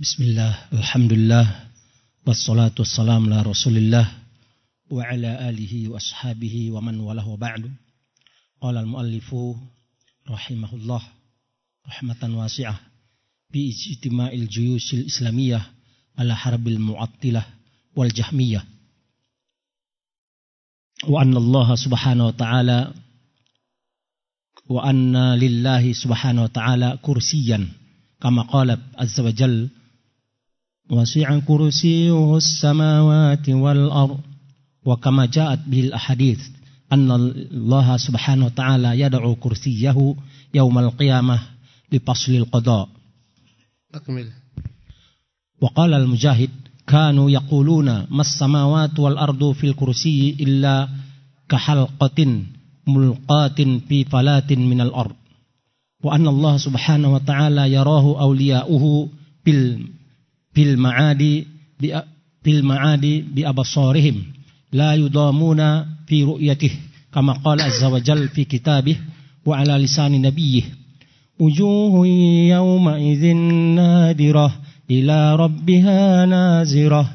Bismillah, Alhamdulillah, wassalatu wassalamu ala rasulillah wa ala alihi wa ashabihi wa man walah wa ba'du. Qala rahimahullah rahmatan wasi'ah bi ijtima'il juyusil islamiyah ala harbil mu'attilah wal jahmiyah. Wa Allah subhanahu wa ta'ala wa anna lillahi subhanahu wa ta'ala kursiyan kama qala azza وسع كرسيه السماوات والأرض. وكما جاءت به الأحاديث أن الله سبحانه وتعالى يدعو كرسيه يوم القيامة لفصل القضاء. أكمل وقال المجاهد كانوا يقولون ما السماوات والأرض في الكرسي إلا كحلقة ملقاة في فلاة من الأرض. وأن الله سبحانه وتعالى يراه أولياؤه بال bil ma'adi bil ma'adi bi abasarihim la yudamuna fi ru'yatih kama qala azza wa jal fi kitabih wa ala lisani nabiyyih wujuhun yawma idzin nadirah ila rabbiha nazirah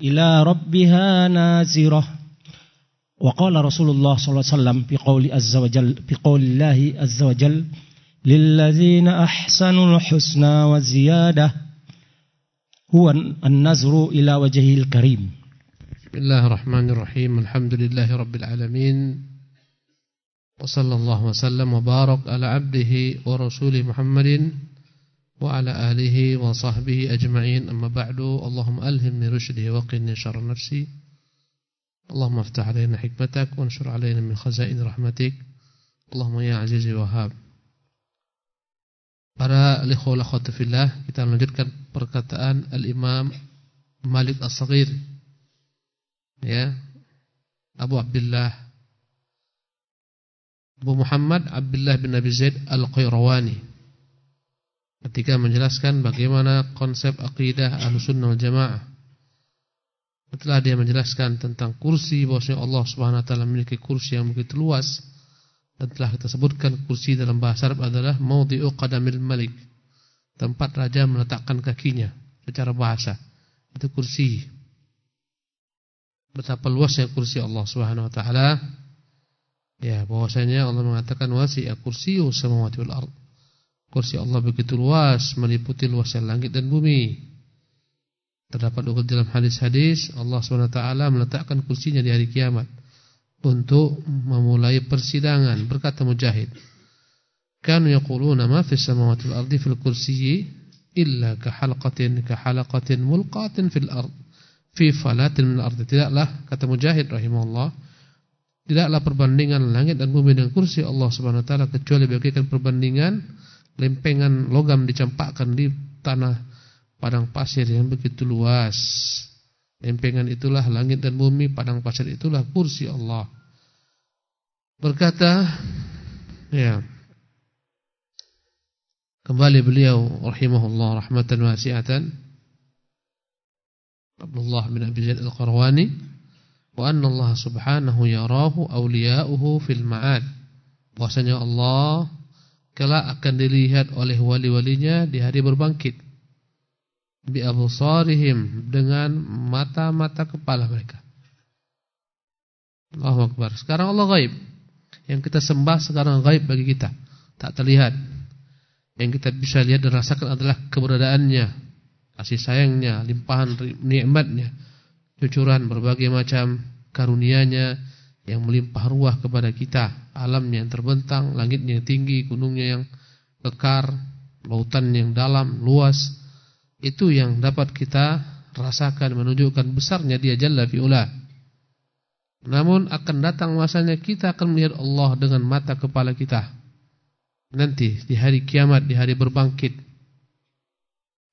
ila rabbiha nazirah وقال رسول الله صلى الله عليه وسلم في قول عز وجل في قول الله عز وجل للذين أحسنوا الحسنى والزيادة هو النظر إلى وجهه الكريم. بسم الله الرحمن الرحيم. الحمد لله رب العالمين. وصلى الله وسلم وبارك على عبده ورسوله محمد وعلى آله وصحبه أجمعين. أما بعد اللهم ألهمني رشده وقني شر نفسي. اللهم افتح علينا حكمتك وانشر علينا من خزائن رحمتك. اللهم يا عزيز وهاب Para likhul fillah, kita melanjutkan perkataan Al-Imam Malik As-Saghir. Ya. Abu Abdullah Abu Muhammad Abdullah bin Abi Zaid Al-Qayrawani ketika menjelaskan bagaimana konsep akidah Ahlussunnah wal Jamaah. Setelah dia menjelaskan tentang kursi bahwasanya Allah Subhanahu wa taala memiliki kursi yang begitu luas dan telah kita sebutkan kursi dalam bahasa Arab adalah maudhi'u qadamil malik. Tempat raja meletakkan kakinya secara bahasa. Itu kursi. Betapa luasnya kursi Allah Subhanahu wa taala. Ya, bahwasanya Allah mengatakan wasi'a kursiyyu samawati wal ard. Kursi Allah begitu luas, meliputi luasnya langit dan bumi. Terdapat dalam hadis-hadis Allah Subhanahu wa taala meletakkan kursinya di hari kiamat untuk memulai persidangan. Berkata Mujahid kanu yaquluna ma fis samawati wal ardi fil kursiyyi illa ka halqatin ka halaqatin mulqatin fil ard fi falatin min ardi tidaklah kata Mujahid rahimahullah tidaklah perbandingan langit dan bumi dengan kursi Allah Subhanahu wa taala kecuali bagaikan perbandingan lempengan logam dicampakkan di tanah padang pasir yang begitu luas Lempengan itulah langit dan bumi, padang pasir itulah kursi Allah. Berkata, ya. Kembali beliau rahimahullah rahmatan wasi'atan Abdullah bin Abi Zaid Al-Qarwani wa anna Allah subhanahu yarahu awliya'uhu fil ma'ad. Bahwasanya Allah kelak akan dilihat oleh wali-walinya di hari berbangkit bi absarihim dengan mata-mata kepala mereka. Allahu Akbar. Sekarang Allah gaib. Yang kita sembah sekarang gaib bagi kita, tak terlihat. Yang kita bisa lihat dan rasakan adalah keberadaannya, kasih sayangnya, limpahan nikmatnya, cucuran berbagai macam karunia-Nya yang melimpah ruah kepada kita, alamnya yang terbentang, langitnya yang tinggi, gunungnya yang kekar, lautan yang dalam, luas, itu yang dapat kita rasakan menunjukkan besarnya dia Jalla fi'ula. Namun akan datang masanya kita akan melihat Allah dengan mata kepala kita. Nanti di hari kiamat, di hari berbangkit.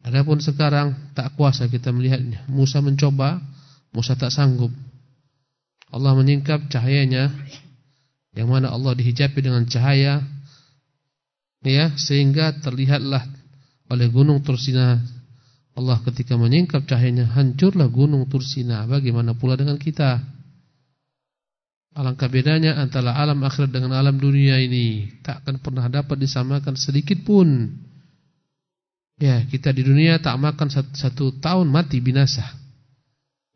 Adapun sekarang tak kuasa kita melihatnya. Musa mencoba, Musa tak sanggup. Allah menyingkap cahayanya yang mana Allah dihijabi dengan cahaya ya sehingga terlihatlah oleh gunung Tursina Allah ketika menyingkap cahayanya hancurlah gunung Tursina. Bagaimana pula dengan kita? Alangkah bedanya antara alam akhirat dengan alam dunia ini. Tak akan pernah dapat disamakan sedikit pun. Ya, kita di dunia tak makan satu, satu tahun mati binasa.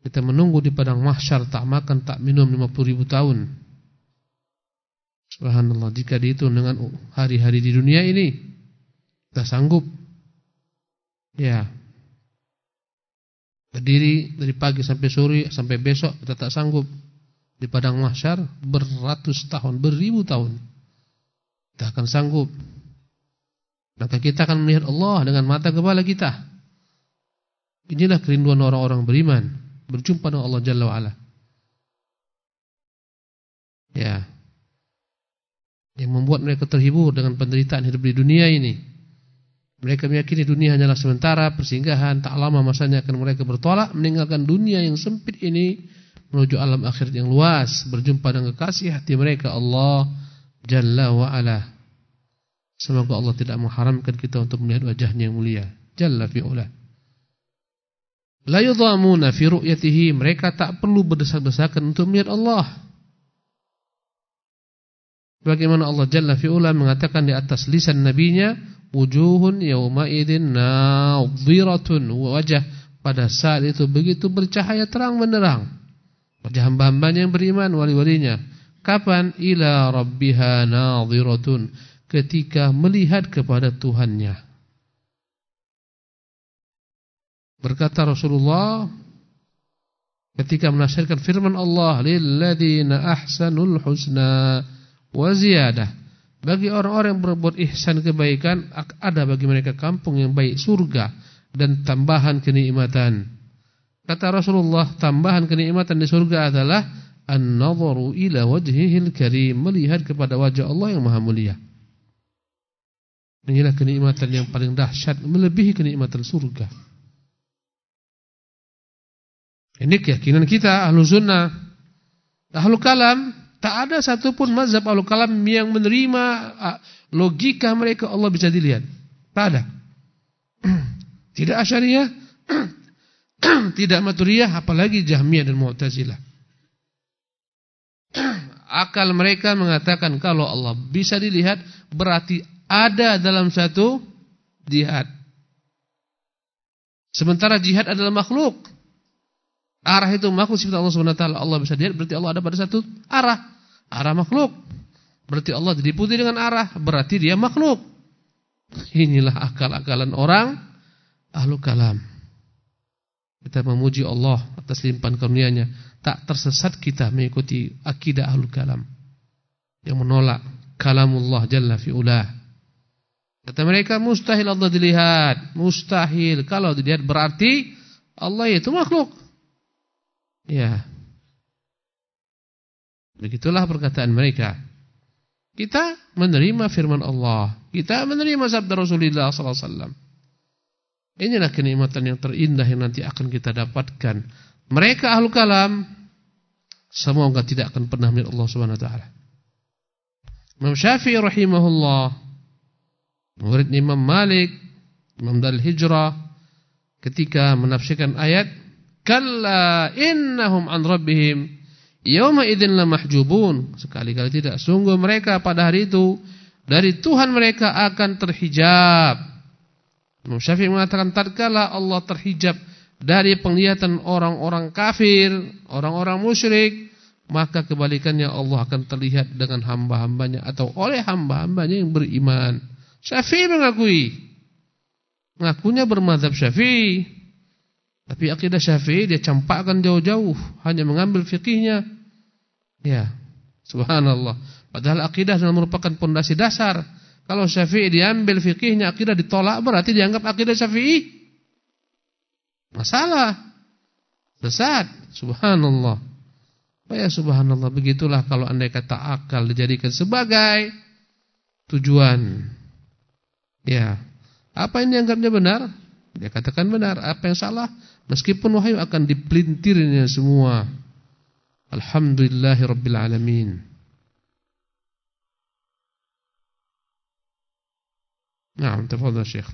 Kita menunggu di padang mahsyar tak makan tak minum 50 ribu tahun. Subhanallah, jika dihitung dengan hari-hari di dunia ini, kita sanggup. Ya. Berdiri dari pagi sampai sore sampai besok kita tak sanggup. Di padang mahsyar beratus tahun, beribu tahun. Kita akan sanggup. Maka kita akan melihat Allah dengan mata kepala kita. Inilah kerinduan orang-orang beriman. Berjumpa dengan Allah Jalla wa'ala. Ya. Yang membuat mereka terhibur dengan penderitaan hidup di dunia ini. Mereka meyakini dunia hanyalah sementara, persinggahan, tak lama masanya akan mereka bertolak, meninggalkan dunia yang sempit ini, menuju alam akhir yang luas, berjumpa dengan kekasih hati mereka Allah Jalla wa'ala. Semoga Allah tidak mengharamkan kita untuk melihat wajahnya yang mulia. Jalla fi'ula. La yudhamuna fi ru'yatihi. Mereka tak perlu berdesak-desakan untuk melihat Allah. Bagaimana Allah Jalla fi'ula mengatakan di atas lisan nabinya. Wujuhun yawma'idin nadhiratun. Wajah pada saat itu begitu bercahaya terang menerang. Wajah hamba-hambanya yang beriman, wali-walinya. Kapan? Ila rabbiha nadhiratun ketika melihat kepada Tuhannya. Berkata Rasulullah ketika menafsirkan firman Allah, "Lilladzina ahsanul husna wa ziyadah." Bagi orang-orang yang berbuat ihsan kebaikan, ada bagi mereka kampung yang baik, surga dan tambahan kenikmatan. Kata Rasulullah, tambahan kenikmatan di surga adalah an-nadharu ila wajhihil karim, melihat kepada wajah Allah yang Maha Mulia. Inilah kenikmatan yang paling dahsyat melebihi kenikmatan surga. Ini keyakinan kita ahlu sunnah. Ahlu kalam tak ada satupun mazhab ahlu kalam yang menerima logika mereka Allah bisa dilihat. Tak ada. Tidak asyariah, tidak maturiyah, apalagi jahmiyah dan mu'tazilah. Akal mereka mengatakan kalau Allah bisa dilihat berarti ada dalam satu jihad. Sementara jihad adalah makhluk. Arah itu makhluk sifat Allah Subhanahu. Allah bisa dilihat berarti Allah ada pada satu arah. Arah makhluk. Berarti Allah diliputi dengan arah, berarti dia makhluk. Inilah akal-akalan orang ahlu kalam. Kita memuji Allah atas limpahan karunia-Nya. Tak tersesat kita mengikuti akidah ahlu kalam yang menolak kalamullah jalla fi'ulah. Kata mereka mustahil Allah dilihat. Mustahil. Kalau dilihat berarti Allah itu makhluk. Ya. Begitulah perkataan mereka. Kita menerima firman Allah. Kita menerima sabda Rasulullah SAW. Inilah kenikmatan yang terindah yang nanti akan kita dapatkan. Mereka ahlu kalam. Semoga tidak akan pernah melihat Allah Subhanahu Wa Taala. Imam Syafi'i rahimahullah murid Imam Malik, Imam Dal Hijrah ketika menafsirkan ayat kalla innahum an rabbihim yawma idzin lamahjubun sekali-kali tidak sungguh mereka pada hari itu dari Tuhan mereka akan terhijab Imam Syafi'i mengatakan tatkala Allah terhijab dari penglihatan orang-orang kafir, orang-orang musyrik, maka kebalikannya Allah akan terlihat dengan hamba-hambanya atau oleh hamba-hambanya yang beriman. Syafi'i mengakui. Mengakunya bermadhab Syafi'i. Tapi akidah Syafi'i dia campakkan jauh-jauh. Hanya mengambil fikihnya. Ya. Subhanallah. Padahal akidah adalah merupakan pondasi dasar. Kalau Syafi'i diambil fikihnya, akidah ditolak berarti dianggap akidah Syafi'i. Masalah. Sesat. Subhanallah. Oh ya subhanallah. Begitulah kalau anda kata akal dijadikan sebagai tujuan Ya. Apa yang dianggapnya benar? Dia katakan benar. Apa yang salah? Meskipun wahyu akan dipelintirnya semua. Alhamdulillahirabbil alamin. نعم تفضل شيخ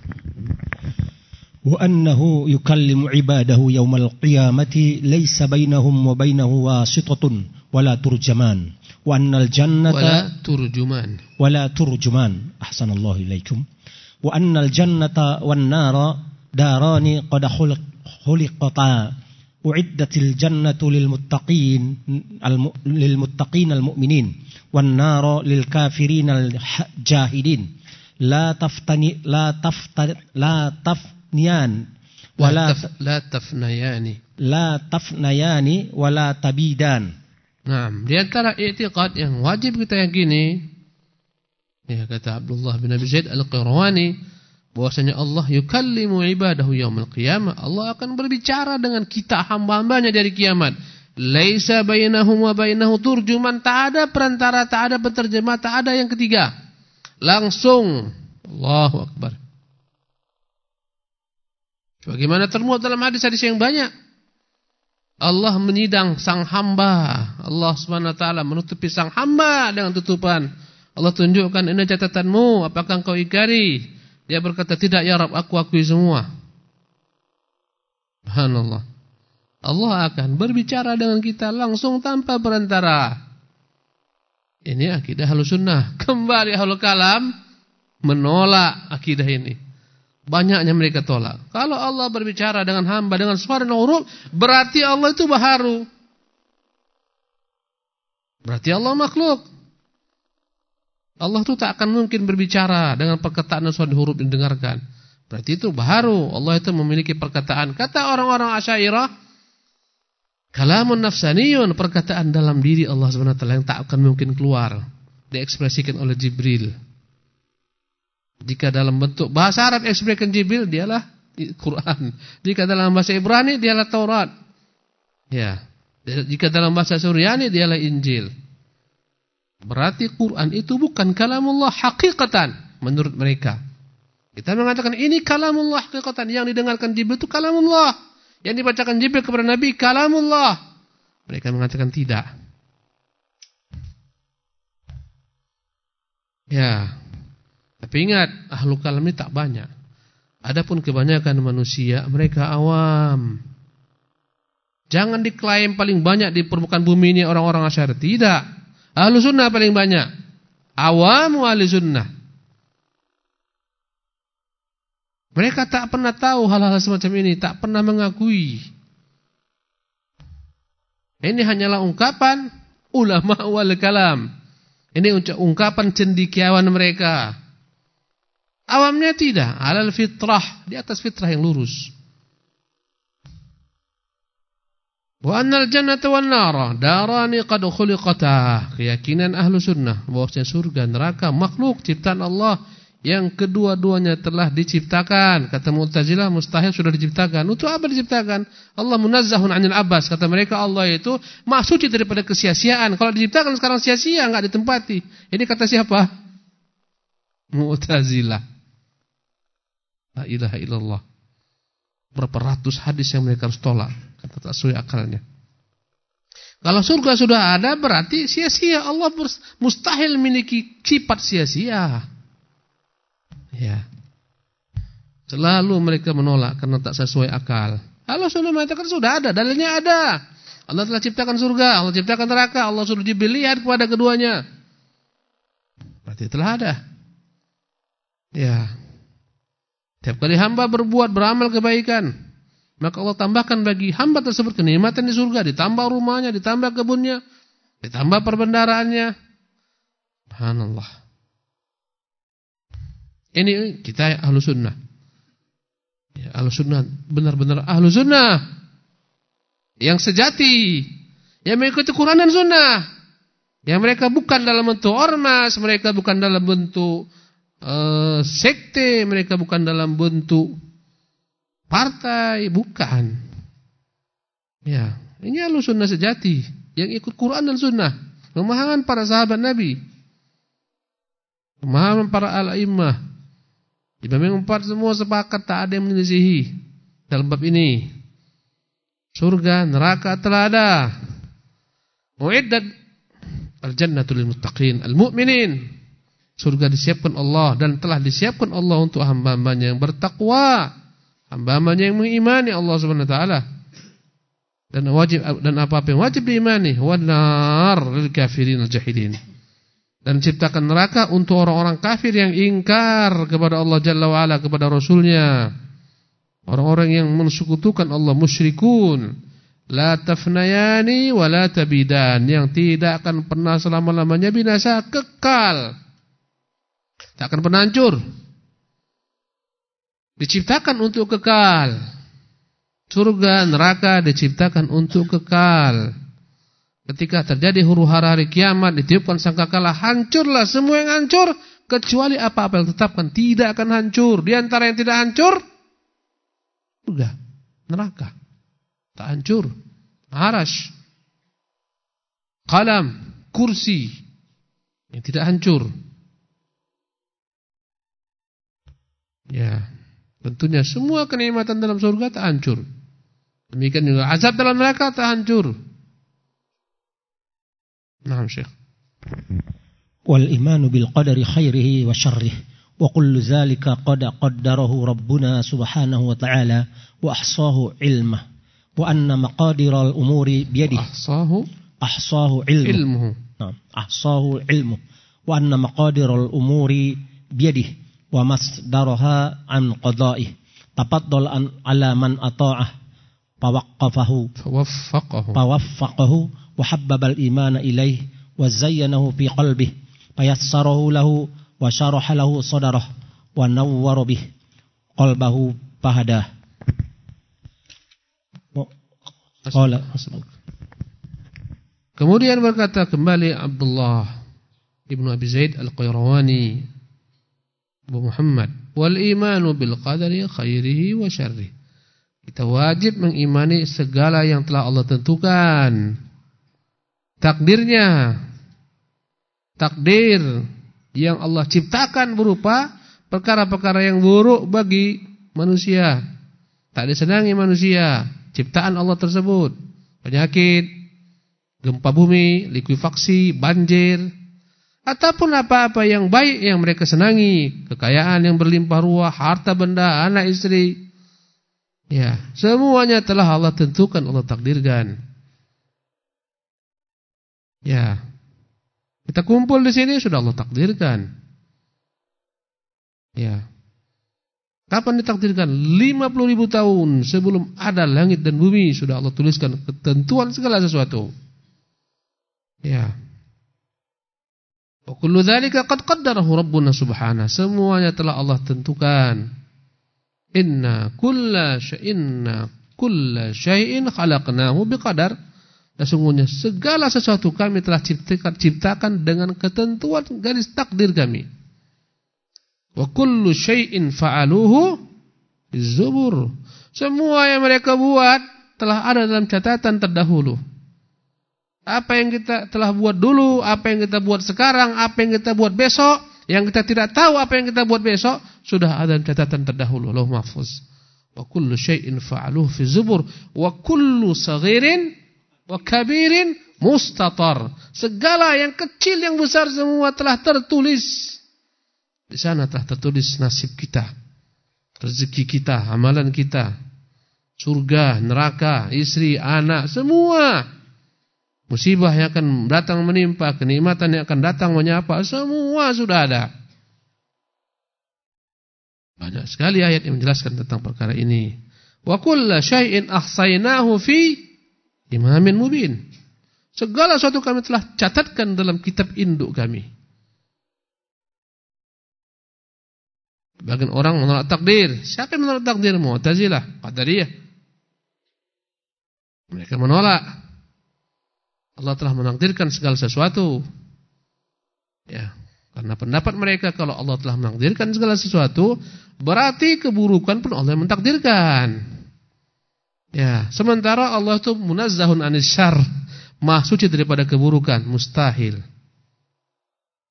وأنه يكلم عباده يوم القيامة ليس بينهم وبينه واسطة ولا ترجمان وأن الجنة ولا ترجمان ولا ترجمان أحسن الله إليكم وأن الجنة والنار داران قد خلق خلقتا. أعدت الجنة للمتقين للمتقين المؤمنين والنار للكافرين الجاهدين لا تفتني لا تفتن لا تفنيان ولا لا تفنيان. لا تفنيان ولا تبيدان. Nah, di antara i'tiqad yang wajib kita yakini ya kata Abdullah bin Abi Zaid Al-Qirawani bahwasanya Allah yukallimu ibadahu yaumil qiyamah. Allah akan berbicara dengan kita hamba-hambanya dari kiamat. Laisa bainahum wa bainahu turjuman, tak ada perantara, tak ada penterjemah, tak ada yang ketiga. Langsung Allahu akbar. Bagaimana termuat dalam hadis-hadis yang banyak. Allah menyidang sang hamba. Allah Subhanahu wa taala menutupi sang hamba dengan tutupan. Allah tunjukkan ini catatanmu, apakah engkau ikari? Dia berkata, tidak ya Rab, aku akui semua. Subhanallah. Allah akan berbicara dengan kita langsung tanpa perantara. Ini akidah halus sunnah. Kembali halus kalam menolak akidah ini. Banyaknya mereka tolak. Kalau Allah berbicara dengan hamba dengan suara huruf, berarti Allah itu baharu. Berarti Allah makhluk. Allah itu tak akan mungkin berbicara dengan perkataan dan suara huruf didengarkan. Berarti itu baharu. Allah itu memiliki perkataan. Kata orang-orang Asy'ariyah, kalamun nafsaniyun, perkataan dalam diri Allah SWT yang tak akan mungkin keluar, diekspresikan oleh Jibril. Jika dalam bentuk bahasa Arab ekspresikan Jibril, dialah Quran. Jika dalam bahasa Ibrani, dialah Taurat. Ya. Jika dalam bahasa Suryani, dialah Injil. Berarti Quran itu bukan kalamullah hakikatan menurut mereka. Kita mengatakan ini kalamullah hakikatan yang didengarkan Jibril itu kalamullah. Yang dibacakan Jibril kepada Nabi kalamullah. Mereka mengatakan tidak. Ya. Tapi ingat, ahlu kalam ini tak banyak. Adapun kebanyakan manusia, mereka awam. Jangan diklaim paling banyak di permukaan bumi ini orang-orang asyari. Tidak. Ahlu sunnah paling banyak. Awamu ahli sunnah. Mereka tak pernah tahu hal-hal semacam ini. Tak pernah mengakui. Ini hanyalah ungkapan ulama wal kalam. Ini ungkapan cendikiawan mereka. Awamnya tidak. Alal fitrah. Di atas fitrah yang lurus. Wa annal jannata wan nara darani qad khuliqata. Keyakinan ahlu sunnah bahwasanya surga neraka makhluk ciptaan Allah yang kedua-duanya telah diciptakan. Kata Mu'tazilah mustahil sudah diciptakan. Untuk apa diciptakan? Allah munazzahun 'anil abbas. Kata mereka Allah itu suci daripada kesia-siaan. Kalau diciptakan sekarang sia-sia enggak ditempati. Ini kata siapa? Mu'tazilah. La ilaha illallah. Berapa ratus hadis yang mereka harus tolak. Tak sesuai akalnya. Kalau surga sudah ada berarti sia-sia. Allah mustahil memiliki sifat sia-sia. Ya. Selalu mereka menolak karena tak sesuai akal. Allah sudah mengatakan sudah ada, dalilnya ada. Allah telah ciptakan surga, Allah ciptakan neraka, Allah sudah lihat kepada keduanya. Berarti telah ada. Ya. Tiap kali hamba berbuat beramal kebaikan, maka Allah tambahkan bagi hamba tersebut kenikmatan di surga, ditambah rumahnya, ditambah kebunnya, ditambah perbendaraannya. Subhanallah. Ini kita ahlu sunnah. Ya, ahlu sunnah, benar-benar ahlu sunnah. Yang sejati. Yang mengikuti Quran dan sunnah. Yang mereka bukan dalam bentuk ormas, mereka bukan dalam bentuk uh, sekte, mereka bukan dalam bentuk partai, bukan. Ya, ini ahlu sunnah sejati yang ikut Quran dan sunnah, pemahaman para sahabat Nabi, pemahaman para al-immah. Imam yang empat semua sepakat tak ada yang menyelisihi dalam bab ini. Surga, neraka telah ada. Mu'iddat al-jannatu lil muttaqin al-mu'minin. Surga disiapkan Allah dan telah disiapkan Allah untuk hamba-hambanya yang bertakwa, hamba-hambanya yang mengimani Allah Subhanahu wa taala. Dan wajib dan apa-apa yang wajib diimani, wanar lil kafirin al-jahilin. dan ciptakan neraka untuk orang-orang kafir yang ingkar kepada Allah Jalla wa'ala kepada Rasulnya. Orang-orang yang mensekutukan Allah musyrikun. La tafnayani wa la tabidan. Yang tidak akan pernah selama-lamanya binasa kekal. Tak akan pernah hancur diciptakan untuk kekal. Surga neraka diciptakan untuk kekal. Ketika terjadi huru hara hari kiamat, ditiupkan sangkakala, hancurlah semua yang hancur, kecuali apa-apa yang tetapkan tidak akan hancur. Di antara yang tidak hancur, surga, neraka, tak hancur, arash, kalam, kursi, yang tidak hancur. Ya, tentunya semua kenikmatan dalam surga tak hancur. Demikian juga azab dalam neraka tak hancur. نعم شيخ والإيمان بالقدر خيره وشره وكل ذلك قد قدره ربنا سبحانه وتعالى وأحصاه علمه وأن مقادر الأمور بيده أحصاه أحصاه علمه, علمه. نعم أحصاه علمه وأن مقادر الأمور بيده ومصدرها عن قضائه تفضل على من أطاعه فوقفه فوفقه فوفقه وحبب الإيمان إليه وزينه في قلبه فيسره له وشرح له صدره ونور به قلبه فهداه قال Kemudian berkata kembali Abdullah Ibnu Abi Zaid Al-Qayrawani Muhammad. Wal imanu bil qadari khairihi wa syarrihi. Kita wajib mengimani segala yang telah Allah tentukan. Takdirnya takdir yang Allah ciptakan berupa perkara-perkara yang buruk bagi manusia. Tak disenangi manusia ciptaan Allah tersebut. Penyakit gempa bumi likuifaksi banjir ataupun apa-apa yang baik yang mereka senangi kekayaan yang berlimpah ruah harta benda anak istri ya semuanya telah Allah tentukan Allah takdirkan Ya. Kita kumpul di sini sudah Allah takdirkan. Ya. Kapan ditakdirkan? 50 ribu tahun sebelum ada langit dan bumi sudah Allah tuliskan ketentuan segala sesuatu. Ya. Wa kullu dzalika qad rabbuna subhanahu. Semuanya telah Allah tentukan. Inna kulla syai'inna kulla syai'in khalaqnahu biqadar. Sesungguhnya segala sesuatu kami telah ciptakan, ciptakan dengan ketentuan garis takdir kami. Wa kullu syai'in fa'aluhu zubur. Semua yang mereka buat telah ada dalam catatan terdahulu. Apa yang kita telah buat dulu, apa yang kita buat sekarang, apa yang kita buat besok, yang kita tidak tahu apa yang kita buat besok, sudah ada catatan terdahulu. Allah mahfuz. Wa kullu syai'in fa'aluhu fi zubur. Wa kullu saghirin wa kabirin mustatar. Segala yang kecil yang besar semua telah tertulis. Di sana telah tertulis nasib kita, rezeki kita, amalan kita, surga, neraka, istri, anak, semua. Musibah yang akan datang menimpa, kenikmatan yang akan datang menyapa, semua sudah ada. Banyak sekali ayat yang menjelaskan tentang perkara ini. Wa kullu syai'in ahsaynahu fi imamin mubin. Segala sesuatu kami telah catatkan dalam kitab induk kami. Bagian orang menolak takdir. Siapa yang menolak takdir? Mu'tazilah, Qadariyah. Mereka menolak. Allah telah menakdirkan segala sesuatu. Ya, karena pendapat mereka kalau Allah telah menakdirkan segala sesuatu, berarti keburukan pun Allah yang mentakdirkan. Ya, sementara Allah itu munazzahun anis syar, maha suci daripada keburukan, mustahil.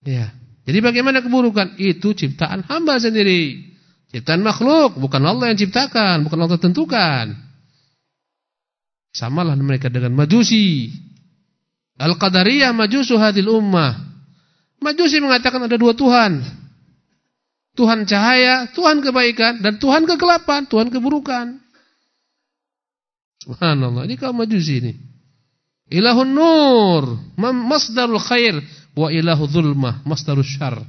Ya. Jadi bagaimana keburukan? Itu ciptaan hamba sendiri. Ciptaan makhluk, bukan Allah yang ciptakan, bukan Allah tentukan. Samalah mereka dengan Majusi. Al-Qadariyah majusu hadil ummah. Majusi mengatakan ada dua Tuhan. Tuhan cahaya, Tuhan kebaikan, dan Tuhan kegelapan, Tuhan keburukan. Subhanallah, ini kaum majusi ini. Ilahun nur, masdarul khair, wa ilahu zulmah, masdarul syar.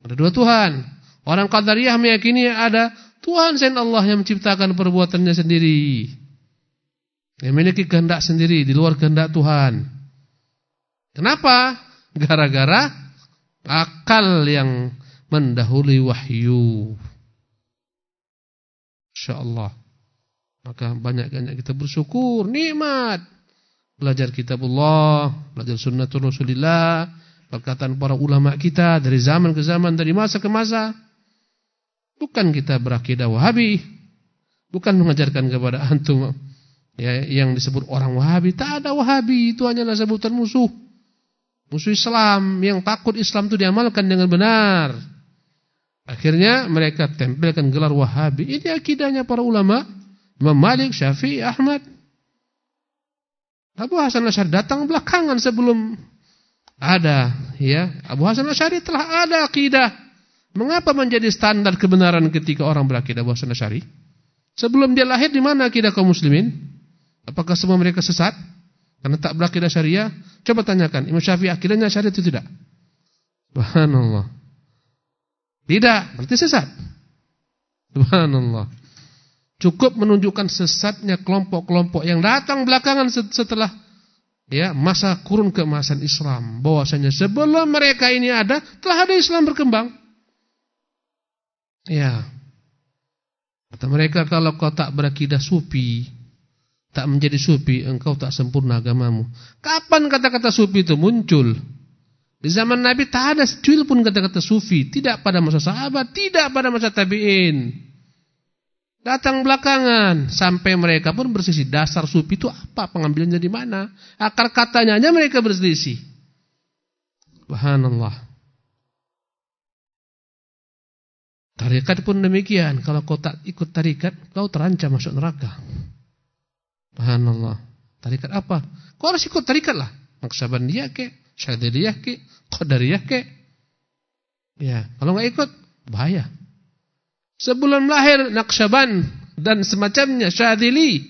Ada dua Tuhan. Orang Qadariyah meyakini ada Tuhan selain Allah yang menciptakan perbuatannya sendiri. Yang memiliki kehendak sendiri di luar kehendak Tuhan. Kenapa? Gara-gara akal yang mendahului wahyu. InsyaAllah. Maka banyak-banyak kita bersyukur, nikmat. Belajar kitabullah, belajar sunnatul rasulillah, perkataan para ulama kita dari zaman ke zaman, dari masa ke masa. Bukan kita berakidah wahabi. Bukan mengajarkan kepada antum ya, yang disebut orang wahabi. Tak ada wahabi, itu hanyalah sebutan musuh. Musuh Islam yang takut Islam itu diamalkan dengan benar. Akhirnya mereka tempelkan gelar Wahabi. Ini akidahnya para ulama. Imam Malik, Syafi'i, Ahmad. Abu Hasan Asy'ari datang belakangan sebelum ada ya. Abu Hasan Asy'ari telah ada akidah. Mengapa menjadi standar kebenaran ketika orang berakidah Abu Hasan Asy'ari? Sebelum dia lahir di mana akidah kaum muslimin? Apakah semua mereka sesat? Karena tak berakidah syariah? Coba tanyakan, Imam Syafi'i akidahnya syariah itu tidak? Subhanallah. Tidak, berarti sesat. Subhanallah. Cukup menunjukkan sesatnya kelompok-kelompok yang datang belakangan setelah ya masa kurun keemasan Islam. Bahwasanya sebelum mereka ini ada, telah ada Islam berkembang. Ya. Kata mereka kalau kau tak berakidah sufi, tak menjadi sufi, engkau tak sempurna agamamu. Kapan kata-kata sufi itu muncul? Di zaman Nabi tak ada secuil pun kata-kata sufi. Tidak pada masa sahabat, tidak pada masa tabi'in. Datang belakangan. Sampai mereka pun bersisi. Dasar sufi itu apa? Pengambilannya di mana? Akar katanya hanya mereka berselisih. Subhanallah. Tarikat pun demikian. Kalau kau tak ikut tarikat, kau terancam masuk neraka. Subhanallah. Tarikat apa? Kau harus ikut tarikat lah. dia ke, Syadziliyah ke, Qadariyah ke. Ya, kalau nggak ikut bahaya. Sebelum lahir Naqsyaban dan semacamnya Syadzili.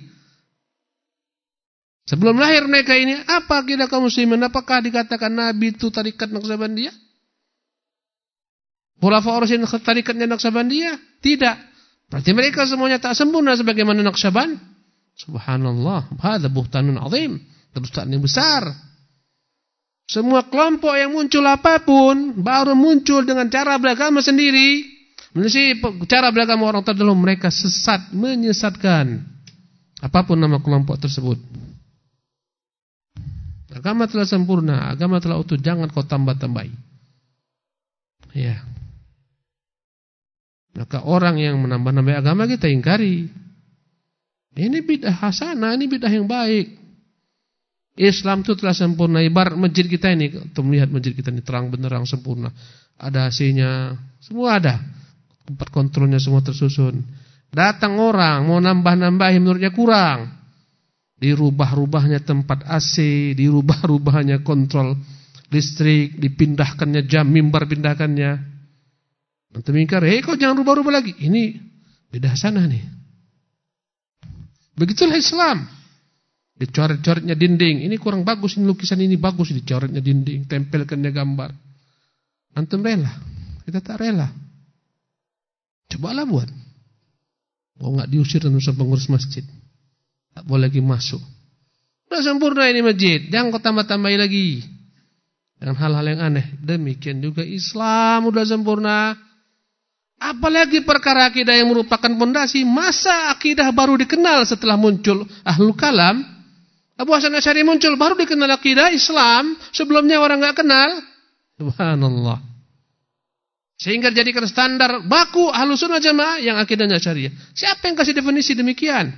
Sebelum lahir mereka ini, apa kita kaum muslimin? Apakah dikatakan Nabi itu tarikat Naqsyabandiyah? Khulafa Rasyidin tarikatnya Naqsyabandiyah? Tidak. Berarti mereka semuanya tak sempurna sebagaimana Naqsyaban. Subhanallah, hadza buhtanun azim. Kedustaan yang besar. Semua kelompok yang muncul apa pun baru muncul dengan cara beragama sendiri. Menurut cara beragama orang terdahulu mereka sesat, menyesatkan. Apa pun nama kelompok tersebut. Agama telah sempurna, agama telah utuh, jangan kau tambah-tambahi. Ya. Maka orang yang menambah-nambah agama kita ingkari. Ini bid'ah hasanah, ini bid'ah yang baik. Islam itu telah sempurna. Ibarat masjid kita ini, untuk melihat masjid kita ini terang benerang sempurna. Ada AC-nya, semua ada. Tempat kontrolnya semua tersusun. Datang orang mau nambah-nambahin menurutnya kurang. Dirubah-rubahnya tempat AC, dirubah-rubahnya kontrol listrik, dipindahkannya jam mimbar pindahkannya. Nanti mingkar, "Hei, kau jangan rubah-rubah lagi." Ini beda sana nih. Begitulah Islam. Dicoret-coretnya dinding. Ini kurang bagus, ini lukisan ini bagus. Dicoretnya dinding, tempelkannya gambar. Antum rela. Kita tak rela. Cobalah buat. Mau nggak diusir dan usah pengurus masjid. Tak boleh lagi masuk. Sudah sempurna ini masjid. Jangan kau tambah-tambahi lagi. Dengan hal-hal yang aneh. Demikian juga Islam sudah sempurna. Apalagi perkara akidah yang merupakan pondasi. Masa akidah baru dikenal setelah muncul ahlul kalam? Abu Hasan Asy'ari muncul baru dikenal akidah Islam, sebelumnya orang enggak kenal. Subhanallah. Sehingga dijadikan standar baku Ahlussunnah Jamaah yang akidahnya syariah. Siapa yang kasih definisi demikian?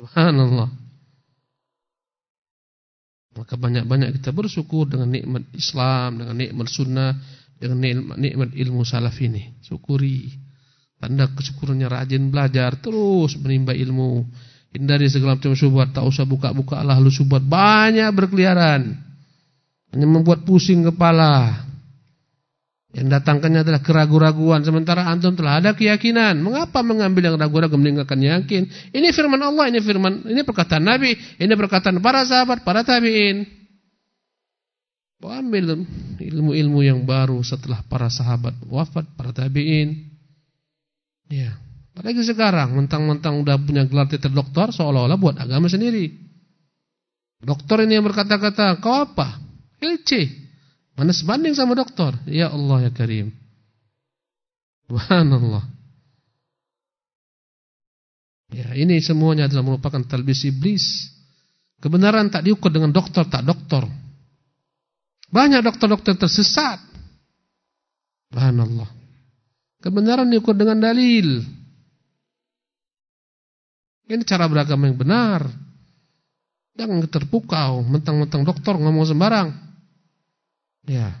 Subhanallah. Maka banyak-banyak kita bersyukur dengan nikmat Islam, dengan nikmat sunnah, dengan nikmat, ilmu salaf ini. Syukuri. Tanda kesyukurannya rajin belajar, terus menimba ilmu. Hindari segala macam syubhat, tak usah buka-buka lah lu syubhat banyak berkeliaran. Hanya membuat pusing kepala. Yang datangkannya adalah keraguan-raguan sementara antum telah ada keyakinan. Mengapa mengambil yang ragu-ragu meninggalkan yakin? Ini firman Allah, ini firman, ini perkataan Nabi, ini perkataan para sahabat, para tabi'in. Ambil ilmu-ilmu yang baru setelah para sahabat wafat, para tabi'in. Ya. Apalagi sekarang mentang-mentang udah punya gelar titel doktor seolah-olah buat agama sendiri. Dokter ini yang berkata-kata, "Kau apa?" LC. Mana sebanding sama dokter? Ya Allah ya Karim. Subhanallah. Ya, ini semuanya adalah merupakan talbis iblis. Kebenaran tak diukur dengan dokter, tak dokter. Banyak dokter-dokter tersesat. Subhanallah. Kebenaran diukur dengan dalil. Ini cara beragama yang benar. Jangan terpukau, mentang-mentang dokter ngomong sembarang. Ya.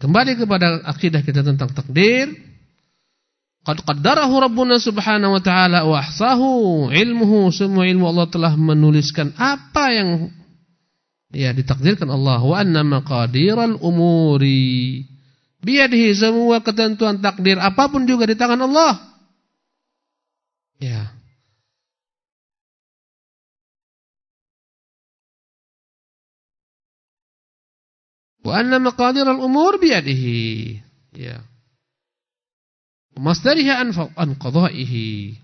Kembali kepada akidah kita tentang takdir. Qad qaddarahu Rabbuna subhanahu wa ta'ala wa ahsahu ilmuhu. Semua ilmu Allah telah menuliskan apa yang ya ditakdirkan Allah. Wa anna maqadiral umuri. Biadihi semua ketentuan takdir apa pun juga di tangan Allah. Ya. Wa anna maqadir al-umur biyadihi. Ya. Masdariha an qada'ihi.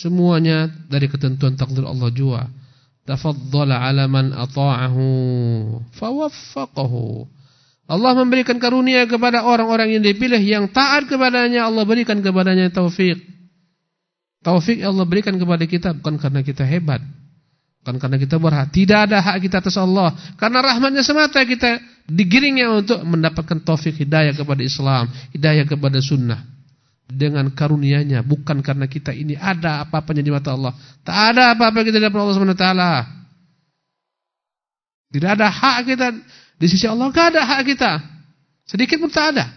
Semuanya dari ketentuan takdir Allah jua. Tafaddala 'ala man ata'ahu fawaffaqahu. Allah memberikan karunia kepada orang-orang yang dipilih yang taat kepadanya, Allah berikan kepadanya taufik. Taufik Allah berikan kepada kita bukan karena kita hebat. Bukan karena kita berhak. Tidak ada hak kita atas Allah. Karena rahmatnya semata kita digiringnya untuk mendapatkan taufik hidayah kepada Islam. Hidayah kepada sunnah. Dengan karunianya. Bukan karena kita ini ada apa-apanya di mata Allah. Tak ada apa-apa kita dapat Allah SWT. Tidak ada hak kita. Di sisi Allah tidak ada hak kita. Sedikit pun tak ada.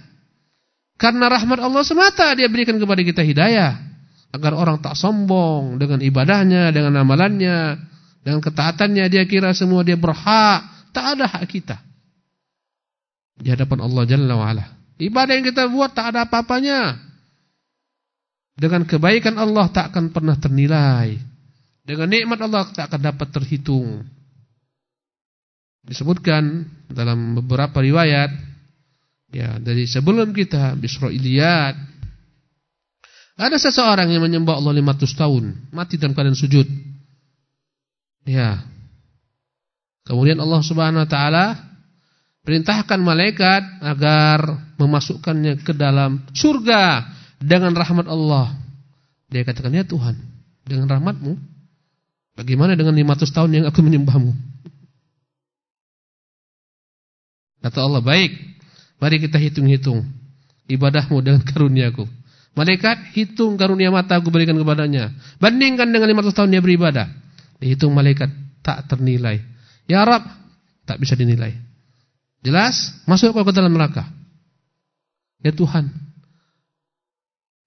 Karena rahmat Allah semata dia berikan kepada kita hidayah. Agar orang tak sombong dengan ibadahnya, dengan amalannya dengan ketaatannya dia kira semua dia berhak. Tak ada hak kita. Di hadapan Allah Jalla wa'ala. Ibadah yang kita buat tak ada apa-apanya. Dengan kebaikan Allah tak akan pernah ternilai. Dengan nikmat Allah tak akan dapat terhitung. Disebutkan dalam beberapa riwayat ya dari sebelum kita Bisrailiyat ada seseorang yang menyembah Allah 500 tahun, mati dalam keadaan sujud. Ya. Kemudian Allah Subhanahu wa taala perintahkan malaikat agar memasukkannya ke dalam surga dengan rahmat Allah. Dia katakan, "Ya Tuhan, dengan rahmatmu bagaimana dengan 500 tahun yang aku menyembahmu?" Kata Allah, "Baik, mari kita hitung-hitung ibadahmu dengan karuniaku." Malaikat hitung karunia mata aku berikan kepadanya. Bandingkan dengan 500 tahun dia beribadah. Dihitung malaikat tak ternilai. Ya Rab, tak bisa dinilai. Jelas? Masuk ke dalam neraka. Ya Tuhan.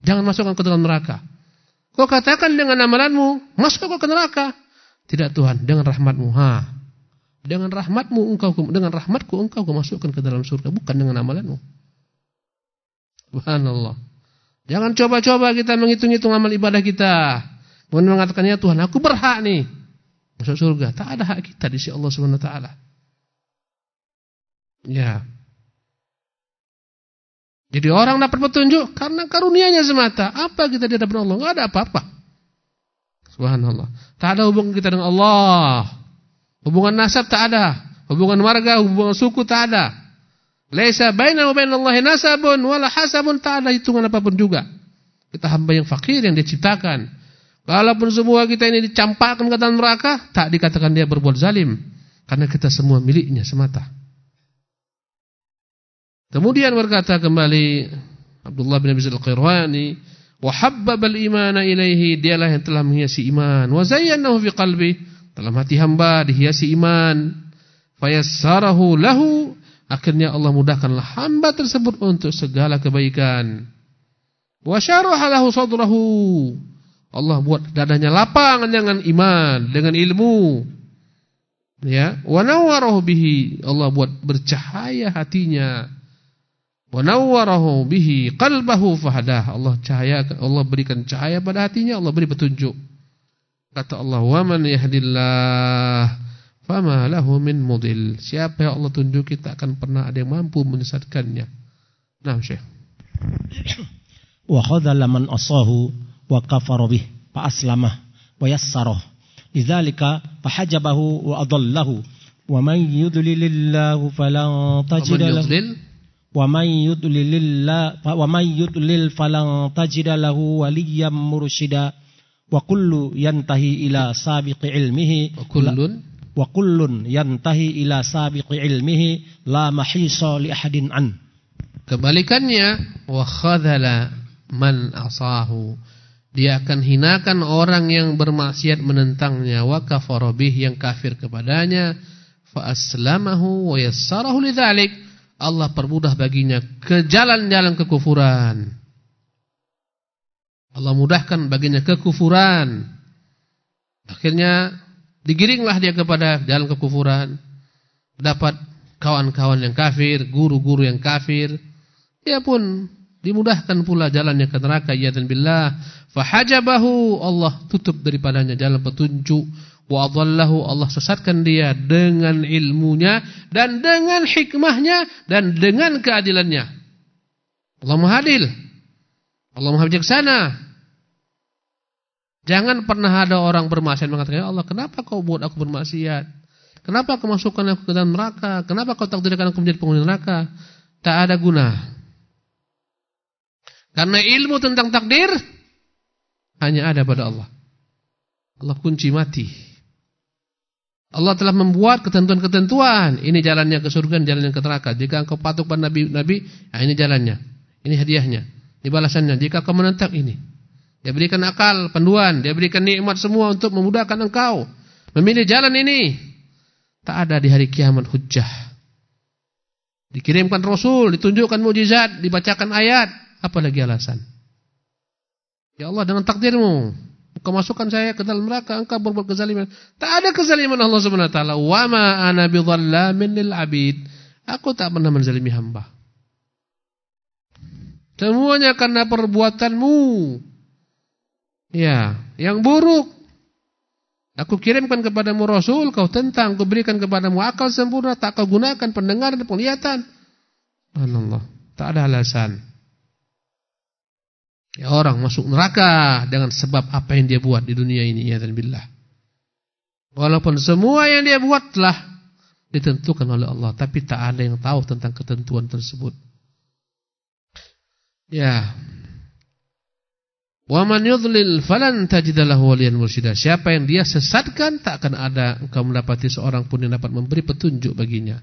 Jangan masukkan ke dalam neraka. Kau katakan dengan amalanmu, masuk ke neraka. Tidak Tuhan, dengan rahmatmu. Ha. Dengan rahmatmu engkau dengan rahmatku engkau kau masukkan ke dalam surga, bukan dengan amalanmu. Subhanallah. Jangan coba-coba kita menghitung-hitung amal ibadah kita. Kemudian mengatakan ya Tuhan, aku berhak nih masuk surga. Tak ada hak kita di sisi Allah Subhanahu taala. Ya. Jadi orang dapat petunjuk karena karunianya semata. Apa kita di hadapan Allah? Enggak ada apa-apa. Subhanallah. Tak ada hubungan kita dengan Allah. Hubungan nasab tak ada. Hubungan warga, hubungan suku tak ada. Laisa baina wa bainallahi nasabun wala hasabun tak ada hitungan apa pun juga. Kita hamba yang fakir yang diciptakan. Walaupun semua kita ini dicampakkan ke dalam neraka, tak dikatakan dia berbuat zalim. Karena kita semua miliknya semata. Kemudian berkata kembali Abdullah bin Abi Al-Qirwani, "Wa habbabal imana ilaihi," dialah yang telah menghiasi iman. Wa zayyanahu fi qalbi, dalam hati hamba dihiasi iman. Fayassarahu lahu, akhirnya Allah mudahkanlah hamba tersebut untuk segala kebaikan. Wa syaraha lahu sadrahu, Allah buat dadanya lapang dengan iman, dengan ilmu. Ya, wa nawwarahu bihi Allah buat bercahaya hatinya. Wa nawwarahu bihi qalbahu fahadah. Allah cahaya Allah berikan cahaya pada hatinya, Allah beri petunjuk. Kata Allah, "Wa man yahdillah fama lahu min mudil." Siapa yang Allah tunjuki tak akan pernah ada yang mampu menyesatkannya. Nah, Syekh. Wa khadhala man asahu wa kafara bih fa aslamah wa yassarah. Lidzalika fahajabahu wa adallahu. Wa man yudlilillahu falan tajid lahu. wa may yudlilillah wa may yudlil falan tajid lahu waliyyam mursyida wa kullu yantahi ila sabiqi ilmihi. Wa kullun? Wa kullun yantahi ila sabiqi ilmihi la mahisa li ahadin an. Kebalikannya wa khadhala man asahu dia akan hinakan orang yang bermaksiat menentangnya wa kafara yang kafir kepadanya fa aslamahu wa yassarahu lidzalik Allah permudah baginya ke jalan-jalan kekufuran. Allah mudahkan baginya kekufuran. Akhirnya digiringlah dia kepada jalan kekufuran. Dapat kawan-kawan yang kafir, guru-guru yang kafir. Dia pun dimudahkan pula jalannya ke neraka ya dan billah. Fahajabahu Allah tutup daripadanya jalan petunjuk wa adallahu Allah sesatkan dia dengan ilmunya dan dengan hikmahnya dan dengan keadilannya. Allah Maha Adil. Allah Maha Bijaksana. Jangan pernah ada orang bermaksiat mengatakan, "Ya Allah, kenapa kau buat aku bermaksiat? Kenapa kau masukkan aku ke dalam neraka? Kenapa kau takdirkan aku menjadi penghuni neraka?" Tak ada guna. Karena ilmu tentang takdir hanya ada pada Allah. Allah kunci mati. Allah telah membuat ketentuan-ketentuan. Ini jalannya ke surga, jalannya ke neraka. Jika engkau patuh pada nabi-nabi, nah ini jalannya. Ini hadiahnya. Ini balasannya. Jika kau menentang ini. Dia berikan akal, panduan. Dia berikan nikmat semua untuk memudahkan engkau. Memilih jalan ini. Tak ada di hari kiamat hujjah. Dikirimkan Rasul, ditunjukkan mujizat, dibacakan ayat. Apalagi alasan. Ya Allah dengan takdirmu. Engkau masukkan saya ke dalam neraka, engkau berbuat kezaliman. Tak ada kezaliman Allah Subhanahu wa taala. Wa ma ana bidhallamin lil abid. Aku tak pernah menzalimi hamba. Semuanya karena perbuatanmu. Ya, yang buruk. Aku kirimkan kepadamu Rasul, kau tentang, aku berikan kepadamu akal sempurna, tak kau gunakan pendengaran dan penglihatan. Allah, tak ada alasan. Ya, orang masuk neraka dengan sebab apa yang dia buat di dunia ini ya dan billah. Walaupun semua yang dia buat telah ditentukan oleh Allah, tapi tak ada yang tahu tentang ketentuan tersebut. Ya. Wa man yudlil falan tajid lahu waliyan mursyida. Siapa yang dia sesatkan tak akan ada engkau mendapati seorang pun yang dapat memberi petunjuk baginya.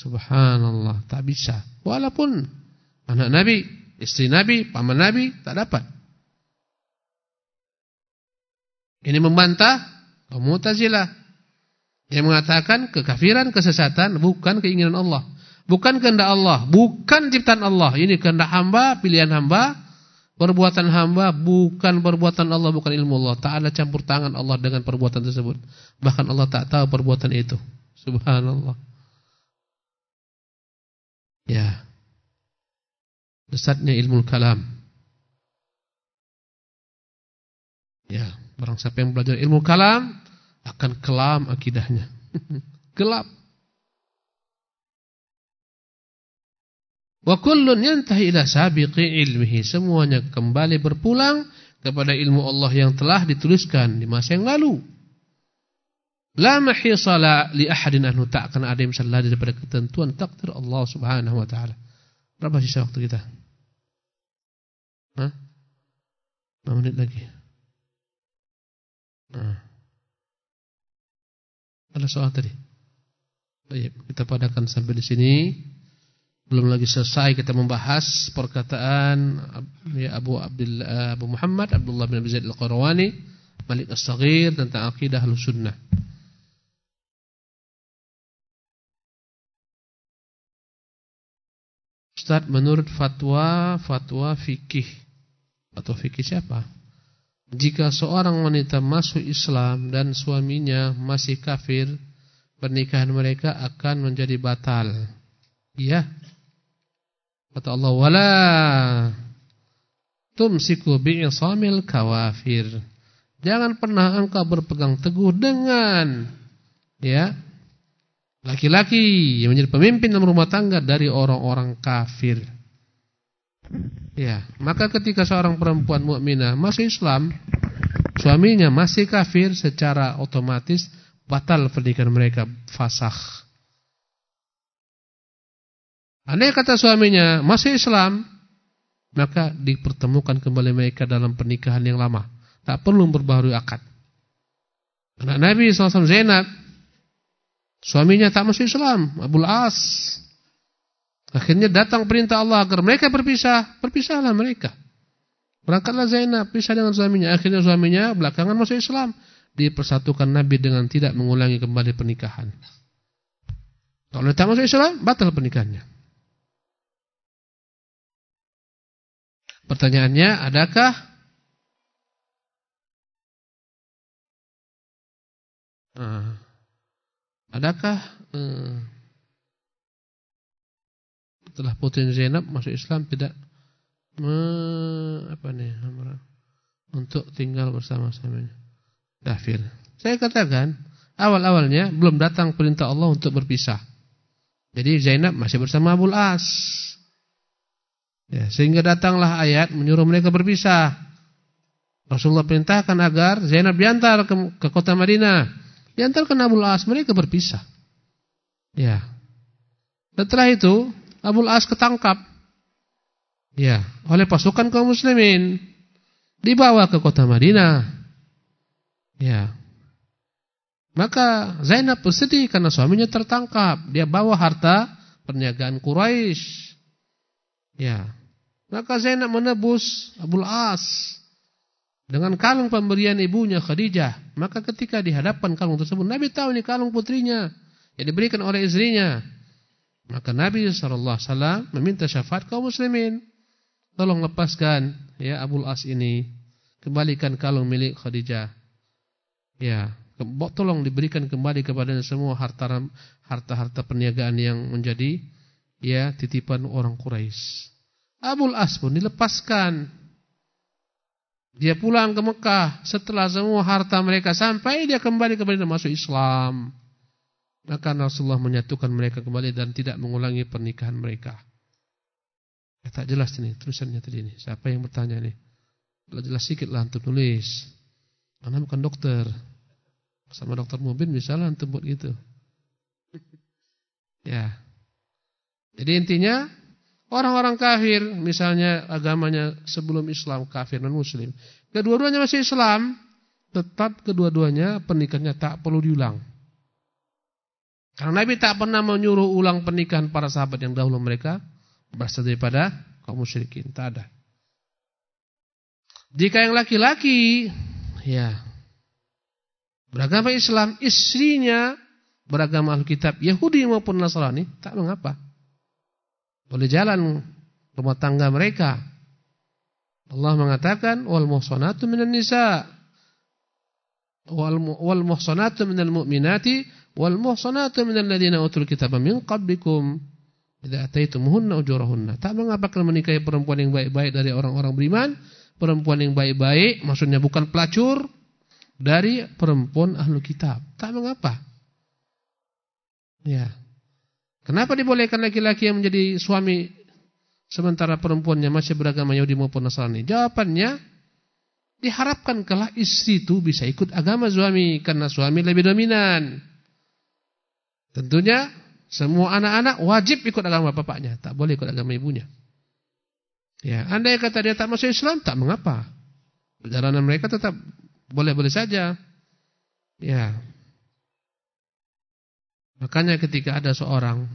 Subhanallah, tak bisa. Walaupun anak Nabi istri Nabi, paman Nabi, tak dapat. Ini membantah kaum Mu'tazilah yang mengatakan kekafiran, kesesatan bukan keinginan Allah, bukan kehendak Allah, bukan ciptaan Allah. Ini kehendak hamba, pilihan hamba, perbuatan hamba, bukan perbuatan Allah, bukan ilmu Allah. Tak ada campur tangan Allah dengan perbuatan tersebut. Bahkan Allah tak tahu perbuatan itu. Subhanallah. Ya. Lesatnya ilmu kalam. Ya, barang siapa yang belajar ilmu kalam akan kelam akidahnya. Gelap. Wa kullun yantahi ila sabiqi ilmihi. Semuanya kembali berpulang kepada ilmu Allah yang telah dituliskan di masa yang lalu. La mahisala li ahadin anhu tak akan ada daripada ketentuan takdir Allah Subhanahu wa taala. Berapa sisa waktu kita? Hah? 5 menit lagi. Nah. Ada soal tadi? Baik, kita padakan sampai di sini. Belum lagi selesai kita membahas perkataan ya Abu Abdullah Abu Muhammad Abdullah bin Abi Zaid Al-Qarawani Malik As-Saghir tentang akidah Ahlussunnah. Ustaz menurut fatwa fatwa fikih atau fikih siapa? jika seorang wanita masuk Islam dan suaminya masih kafir, pernikahan mereka akan menjadi batal. Iya. Kata Allah, "Wala tumsiku bi'isamil kawafir." Jangan pernah engkau berpegang teguh dengan ya laki-laki yang menjadi pemimpin dalam rumah tangga dari orang-orang kafir. Ya, maka ketika seorang perempuan mukminah masuk Islam, suaminya masih kafir, secara otomatis batal pernikahan mereka fasakh. Andai kata suaminya masih Islam, maka dipertemukan kembali mereka dalam pernikahan yang lama. Tak perlu berbaharui akad. Anak Nabi SAW Zainab, suaminya tak masuk Islam, Abul As. Akhirnya datang perintah Allah agar mereka berpisah. Berpisahlah mereka. Berangkatlah Zainab, pisah dengan suaminya. Akhirnya suaminya belakangan masuk Islam. Dipersatukan Nabi dengan tidak mengulangi kembali pernikahan. Kalau tak masuk Islam, batal pernikahannya. Pertanyaannya, adakah uh, adakah uh, setelah putri Zainab masuk Islam tidak me, apa nih untuk tinggal bersama samanya kafir. Saya katakan awal-awalnya belum datang perintah Allah untuk berpisah. Jadi Zainab masih bersama Abu As. Ya, sehingga datanglah ayat menyuruh mereka berpisah. Rasulullah perintahkan agar Zainab diantar ke, ke kota Madinah. Diantarkan Abu As, mereka berpisah. Ya. Setelah itu Abul As ketangkap. Ya, oleh pasukan kaum muslimin. Dibawa ke kota Madinah. Ya. Maka Zainab bersedih karena suaminya tertangkap. Dia bawa harta perniagaan Quraisy. Ya. Maka Zainab menebus Abul As dengan kalung pemberian ibunya Khadijah. Maka ketika dihadapkan kalung tersebut, Nabi tahu ini kalung putrinya yang diberikan oleh istrinya. Maka Nabi SAW meminta syafaat kaum muslimin. Tolong lepaskan ya Abul As ini. Kembalikan kalung milik Khadijah. Ya, tolong diberikan kembali kepada semua harta harta-harta perniagaan yang menjadi ya titipan orang Quraisy. Abul As pun dilepaskan. Dia pulang ke Mekah setelah semua harta mereka sampai dia kembali kepada masuk Islam. Maka Rasulullah menyatukan mereka kembali dan tidak mengulangi pernikahan mereka. Ya, tak jelas ini tulisannya tadi ini. Siapa yang bertanya nih? Kalau jelas sedikit lah untuk tulis. Karena bukan dokter. Sama dokter Mubin misalnya untuk buat gitu. Ya. Jadi intinya orang-orang kafir misalnya agamanya sebelum Islam kafir non muslim. Kedua-duanya masih Islam, tetap kedua-duanya pernikahannya tak perlu diulang. Karena Nabi tak pernah menyuruh ulang pernikahan para sahabat yang dahulu mereka berasal daripada kaum musyrikin, tak ada. Jika yang laki-laki ya beragama Islam, istrinya beragama Alkitab Yahudi maupun Nasrani, tak mengapa. Boleh jalan rumah tangga mereka. Allah mengatakan wal muhsanatu minan nisa wal muhsanatu minal mu'minati wal muhsanatu minal ladina utul kitaba min qablikum idza ataitumuhunna ujurahunna. Tak mengapa kalian menikahi perempuan yang baik-baik dari orang-orang beriman, perempuan yang baik-baik maksudnya bukan pelacur dari perempuan ahlu kitab. Tak mengapa. Ya. Kenapa dibolehkan laki-laki yang menjadi suami sementara perempuannya masih beragama Yahudi maupun Nasrani? Jawabannya diharapkan kalau istri itu bisa ikut agama suami karena suami lebih dominan. Tentunya semua anak-anak wajib ikut agama bapaknya, tak boleh ikut agama ibunya. Ya, andai kata dia tak masuk Islam, tak mengapa. Perjalanan mereka tetap boleh-boleh saja. Ya. Makanya ketika ada seorang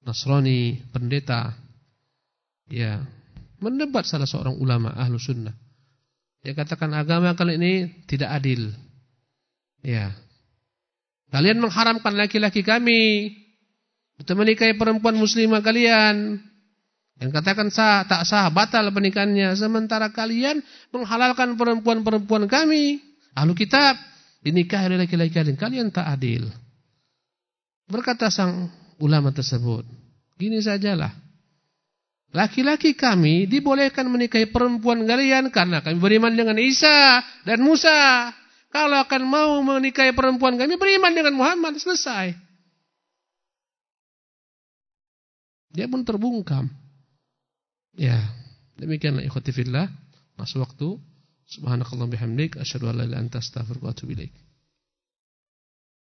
Nasrani pendeta ya mendebat salah seorang ulama ahlu sunnah dia katakan agama kali ini tidak adil. Ya. Kalian mengharamkan laki-laki kami untuk menikahi perempuan muslimah kalian. Yang katakan sah, tak sah, batal pernikahannya. Sementara kalian menghalalkan perempuan-perempuan kami. Ahlu kitab, dinikahi oleh laki-laki kalian. Kalian tak adil. Berkata sang ulama tersebut, gini sajalah. Laki-laki kami dibolehkan menikahi perempuan kalian karena kami beriman dengan Isa dan Musa. Kalau akan mau menikahi perempuan kami beriman dengan Muhammad, selesai. Dia pun terbungkam. Ya, demikianlah ikhwati fillah. Masuk waktu. Subhanakallah bihamdik. Asyadu ala ila anta astaghfirullah wa atubu.